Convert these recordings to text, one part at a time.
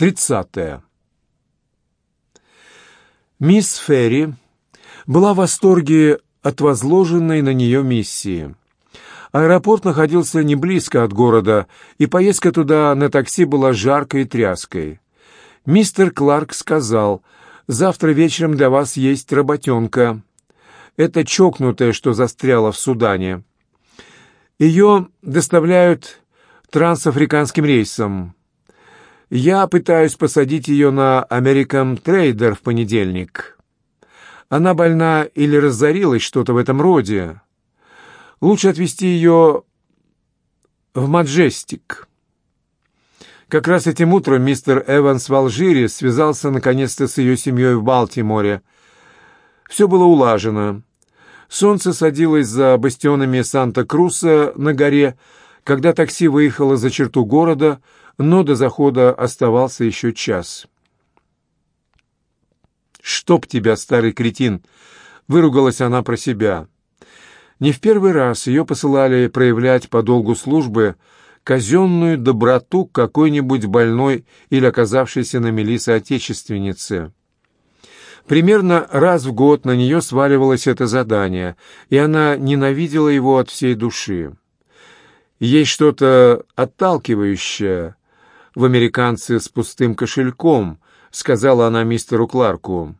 Тридцатое. Мисс Ферри была в восторге от возложенной на нее миссии. Аэропорт находился не близко от города, и поездка туда на такси была жаркой и тряской. Мистер Кларк сказал, «Завтра вечером для вас есть работенка. Это чокнутая, что застряла в Судане. Ее доставляют трансафриканским рейсом. Я пытаюсь посадить ее на American Trader в понедельник. Она больна или разорилась, что-то в этом роде. Лучше отвезти ее в Маджестик. Как раз этим утром мистер Эванс в Алжире связался наконец-то с ее семьей в Балтиморе. Все было улажено. Солнце садилось за бастионами Санта-Круса на горе, когда такси выехало за черту города, но до захода оставался еще час. «Чтоб тебя, старый кретин!» — выругалась она про себя. Не в первый раз ее посылали проявлять по долгу службы казенную доброту какой-нибудь больной или оказавшейся на мели соотечественнице. Примерно раз в год на нее сваливалось это задание, и она ненавидела его от всей души. Есть что-то отталкивающее в американце с пустым кошельком, сказала она мистеру Кларку.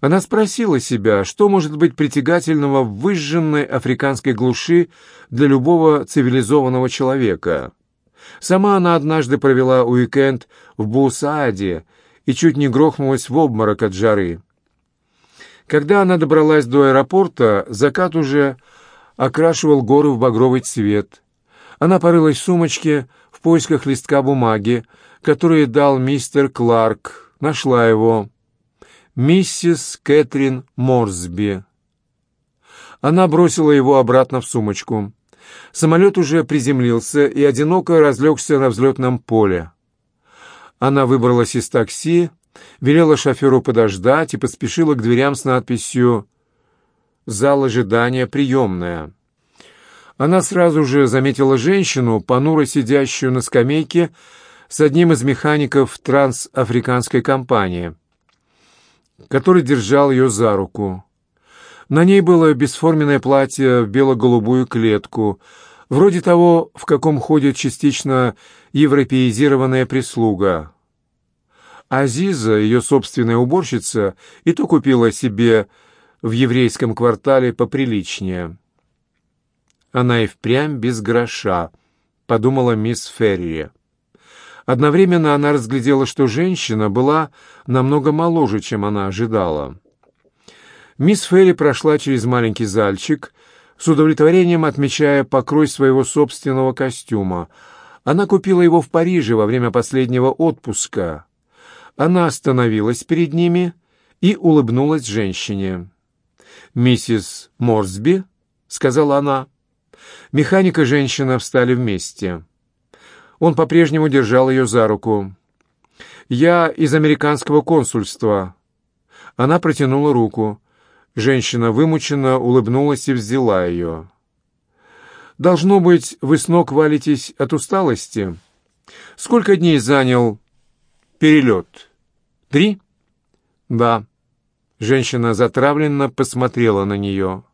Она спросила себя, что может быть притягательного в выжженной африканской глуши для любого цивилизованного человека. Сама она однажды провела уикенд в Бусааде и чуть не грохнулась в обморок от жары. Когда она добралась до аэропорта, закат уже окрашивал горы в багровый цвет. Она порылась в сумочке поисках листка бумаги, который дал мистер Кларк. Нашла его. «Миссис Кэтрин Морсби». Она бросила его обратно в сумочку. Самолет уже приземлился и одиноко разлегся на взлетном поле. Она выбралась из такси, велела шоферу подождать и поспешила к дверям с надписью «Зал ожидания приемная». Она сразу же заметила женщину, понуро сидящую на скамейке с одним из механиков трансафриканской компании, который держал ее за руку. На ней было бесформенное платье в бело-голубую клетку, вроде того, в каком ходит частично европеизированная прислуга. Азиза, ее собственная уборщица, и то купила себе в еврейском квартале поприличнее. Она и впрямь без гроша, подумала мисс Ферри. Одновременно она разглядела, что женщина была намного моложе, чем она ожидала. Мисс Ферри прошла через маленький зальчик, с удовлетворением отмечая покрой своего собственного костюма. Она купила его в Париже во время последнего отпуска. Она остановилась перед ними и улыбнулась женщине. «Миссис Морсби», — сказала она. Механика и женщина встали вместе. Он по-прежнему держал ее за руку. «Я из американского консульства». Она протянула руку. Женщина вымученно улыбнулась и взяла ее. «Должно быть, вы с ног валитесь от усталости? Сколько дней занял перелет? Три?» «Да». Женщина затравленно посмотрела на нее.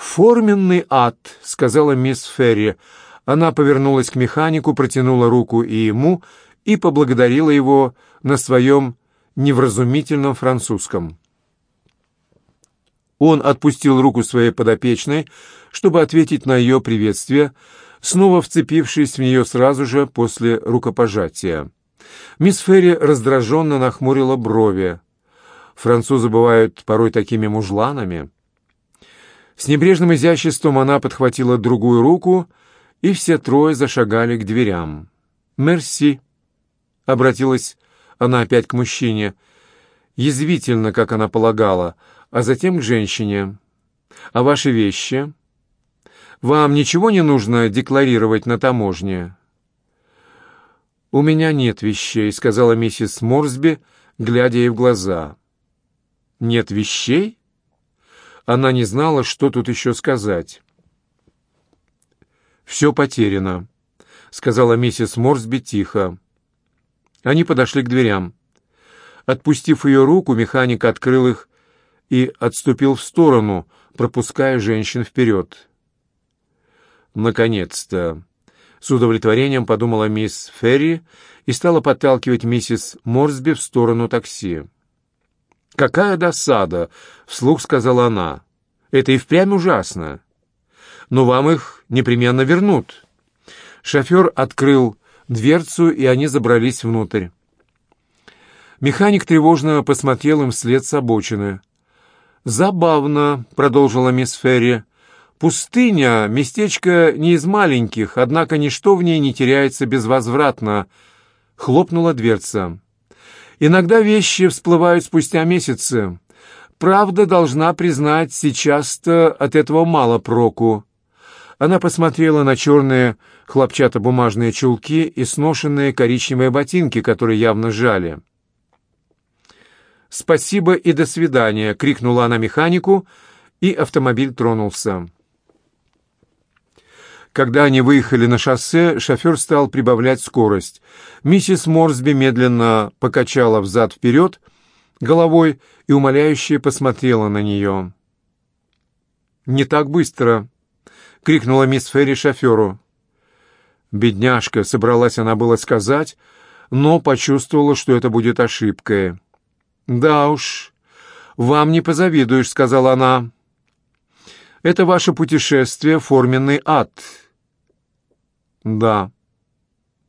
«Форменный ад», — сказала мисс Ферри. Она повернулась к механику, протянула руку и ему и поблагодарила его на своем невразумительном французском. Он отпустил руку своей подопечной, чтобы ответить на ее приветствие, снова вцепившись в нее сразу же после рукопожатия. Мисс Ферри раздраженно нахмурила брови. Французы бывают порой такими мужланами. С небрежным изяществом она подхватила другую руку и все трое зашагали к дверям. «Мерси», — обратилась она опять к мужчине, язвительно, как она полагала, а затем к женщине. «А ваши вещи? Вам ничего не нужно декларировать на таможне?» «У меня нет вещей», — сказала миссис Морсби, глядя ей в глаза. «Нет вещей?» Она не знала, что тут еще сказать. «Все потеряно», — сказала миссис Морсби тихо. Они подошли к дверям. Отпустив ее руку, механик открыл их и отступил в сторону, пропуская женщин вперед. «Наконец-то!» — с удовлетворением подумала мисс Ферри и стала подталкивать миссис Морсби в сторону такси. «Какая досада!» — вслух сказала она. «Это и впрямь ужасно. Но вам их непременно вернут». Шофер открыл дверцу, и они забрались внутрь. Механик тревожно посмотрел им вслед с обочины. «Забавно», — продолжила мисс Ферри. «Пустыня — местечко не из маленьких, однако ничто в ней не теряется безвозвратно». Хлопнула дверца. «Иногда вещи всплывают спустя месяцы. Правда, должна признать, сейчас-то от этого мало проку». Она посмотрела на черные хлопчатобумажные чулки и сношенные коричневые ботинки, которые явно жали. «Спасибо и до свидания!» — крикнула она механику, и автомобиль тронулся. Когда они выехали на шоссе, шофер стал прибавлять скорость. Миссис Морсби медленно покачала взад-вперед головой и умоляюще посмотрела на нее. «Не так быстро!» — крикнула мисс Ферри шоферу. Бедняжка, собралась она было сказать, но почувствовала, что это будет ошибкой. «Да уж, вам не позавидуешь», — сказала она. «Это ваше путешествие — форменный ад». «Да».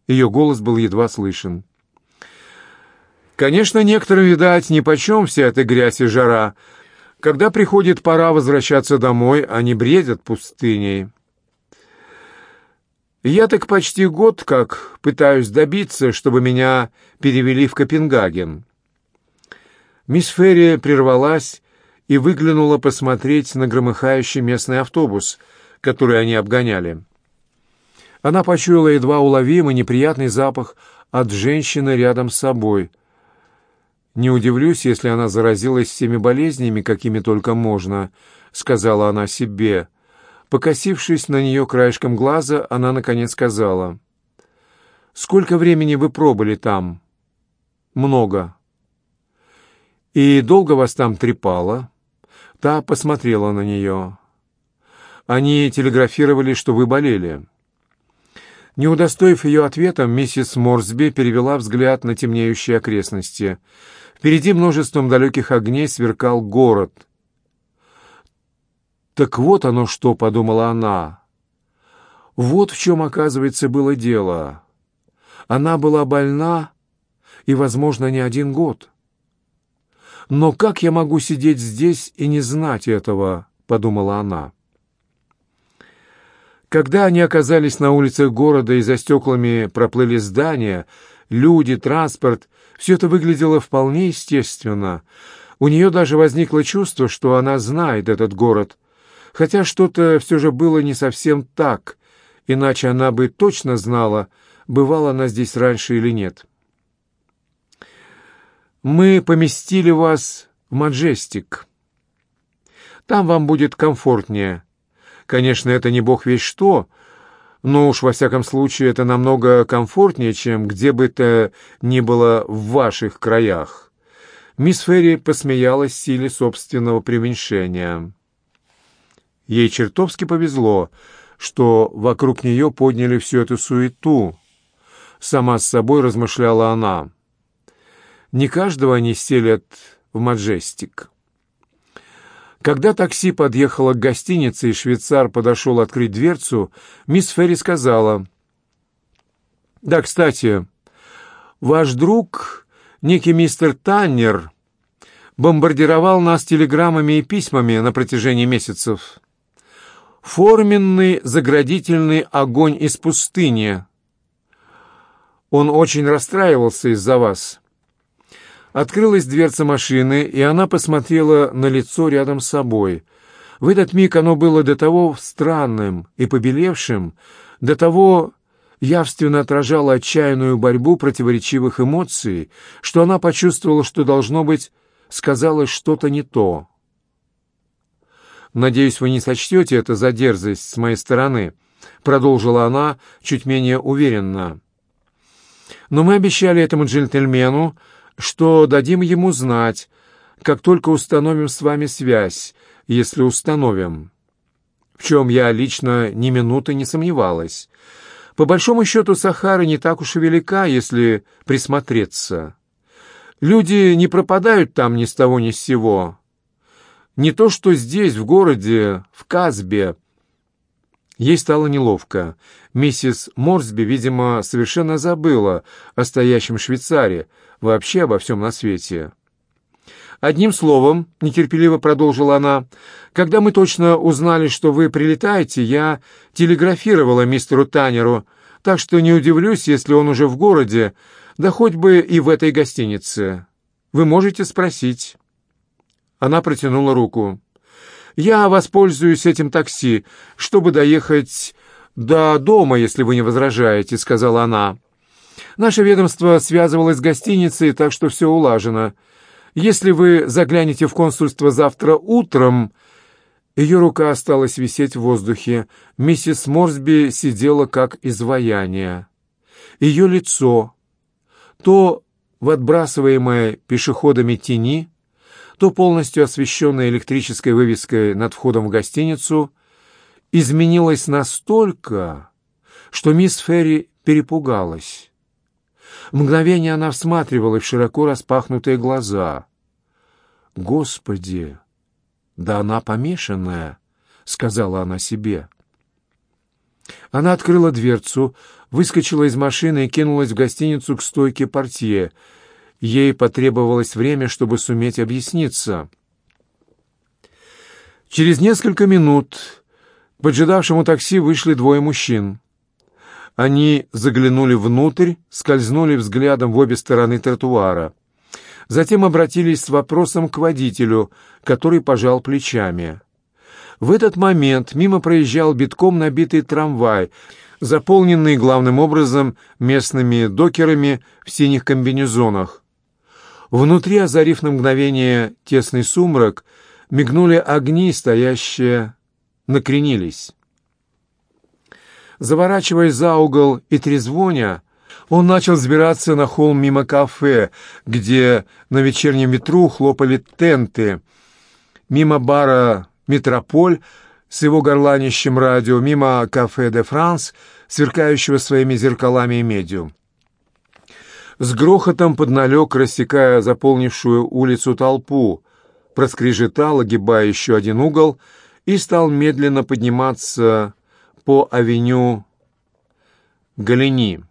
Ее голос был едва слышен. «Конечно, некоторым, видать, нипочем вся эта грязь и жара. Когда приходит пора возвращаться домой, они бредят пустыней». Я так почти год как пытаюсь добиться, чтобы меня перевели в Копенгаген. Мисс Ферри прервалась и выглянула посмотреть на громыхающий местный автобус, который они обгоняли. Она почуяла едва уловимый неприятный запах от женщины рядом с собой. «Не удивлюсь, если она заразилась всеми болезнями, какими только можно», — сказала она себе. Покосившись на нее краешком глаза, она наконец сказала. «Сколько времени вы пробыли там?» «Много», «И долго вас там трепало?» Та посмотрела на нее. «Они телеграфировали, что вы болели». Не удостоив ее ответом, миссис Морсби перевела взгляд на темнеющие окрестности. Впереди множеством далеких огней сверкал город. «Так вот оно что», — подумала она. «Вот в чем, оказывается, было дело. Она была больна, и, возможно, не один год». «Но как я могу сидеть здесь и не знать этого?» — подумала она. Когда они оказались на улицах города и за стеклами проплыли здания, люди, транспорт, все это выглядело вполне естественно. У нее даже возникло чувство, что она знает этот город, хотя что-то все же было не совсем так, иначе она бы точно знала, бывала она здесь раньше или нет. Мы поместили вас в Маджестик. Там вам будет комфортнее. Конечно, это не бог весь что, но уж во всяком случае это намного комфортнее, чем где бы то ни было в ваших краях. Мисс Ферри посмеялась силе собственного преуменьшения. Ей чертовски повезло, что вокруг нее подняли всю эту суету. Сама с собой размышляла она. Не каждого они селят в Маджестик. Когда такси подъехало к гостинице, и швейцар подошел открыть дверцу, мисс Ферри сказала, «Да, кстати, ваш друг, некий мистер Таннер, бомбардировал нас телеграммами и письмами на протяжении месяцев. Форменный заградительный огонь из пустыни. Он очень расстраивался из-за вас». Открылась дверца машины, и она посмотрела на лицо рядом с собой. В этот миг оно было до того странным и побелевшим, до того явственно отражало отчаянную борьбу противоречивых эмоций, что она почувствовала, что, должно быть, сказалось что-то не то. «Надеюсь, вы не сочтете это за дерзость с моей стороны», — продолжила она чуть менее уверенно. Но мы обещали этому джентльмену, что дадим ему знать, как только установим с вами связь, если установим. В чем я лично ни минуты не сомневалась. По большому счету, Сахара не так уж и велика, если присмотреться. Люди не пропадают там ни с того ни с сего. Не то, что здесь, в городе, в Казбе. Ей стало неловко. Миссис Морсби, видимо, совершенно забыла о стоящем Швейцаре, вообще обо всем на свете. «Одним словом», — нетерпеливо продолжила она, — «когда мы точно узнали, что вы прилетаете, я телеграфировала мистеру Танеру, так что не удивлюсь, если он уже в городе, да хоть бы и в этой гостинице. Вы можете спросить». Она протянула руку. «Я воспользуюсь этим такси, чтобы доехать до дома, если вы не возражаете», — сказала она. «Наше ведомство связывалось с гостиницей, так что все улажено. Если вы заглянете в консульство завтра утром...» Ее рука осталась висеть в воздухе. Миссис Морсби сидела как изваяние. Ее лицо, то в отбрасываемой пешеходами тени, то полностью освещенное электрической вывеской над входом в гостиницу, изменилось настолько, что мисс Ферри перепугалась. Мгновение она всматривалась в широко распахнутые глаза. «Господи! Да она помешанная!» — сказала она себе. Она открыла дверцу, выскочила из машины и кинулась в гостиницу к стойке портье. Ей потребовалось время, чтобы суметь объясниться. Через несколько минут поджидавшему такси вышли двое мужчин. Они заглянули внутрь, скользнули взглядом в обе стороны тротуара. Затем обратились с вопросом к водителю, который пожал плечами. В этот момент мимо проезжал битком набитый трамвай, заполненный главным образом местными докерами в синих комбинезонах. Внутри, озарив на мгновение тесный сумрак, мигнули огни, стоящие, накренились. Заворачивая за угол и трезвоня, он начал сбираться на холм мимо кафе, где на вечернем ветру хлопали тенты, мимо бара «Метрополь» с его горланищем радио, мимо кафе «Де Франс», сверкающего своими зеркалами и медью. С грохотом подналег, рассекая заполнившую улицу толпу, проскрежетал, огибая еще один угол, и стал медленно подниматься по авеню Галини.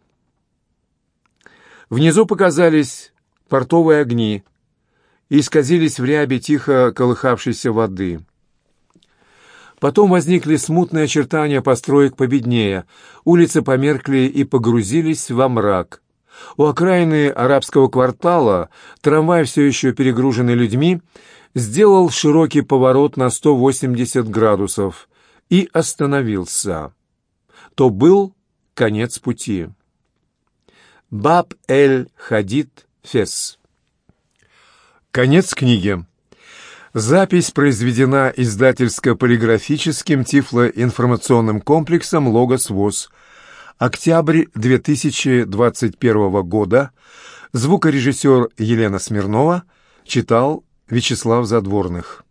Внизу показались портовые огни и исказились в рябе тихо колыхавшейся воды. Потом возникли смутные очертания построек победнее, улицы померкли и погрузились во мрак. У окраины арабского квартала трамвай, все еще перегруженный людьми, сделал широкий поворот на 180 градусов и остановился. То был конец пути. Баб-эль-Хадид Фес. Конец книги. Запись произведена издательско-полиграфическим тифлоинформационным комплексом «Логос ВОЗ». Октябрь 2021 года. Звукорежиссер Елена Смирнова читал Вячеслав Задворных.